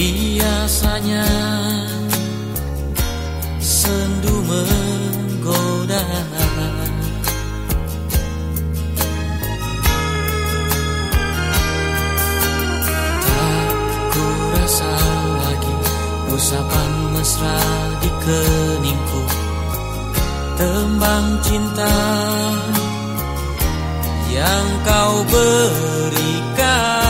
Biasanya sendu menggoda. Tak kurasa lagi usapan mesra di keningku. Tembang cinta yang kau berikan.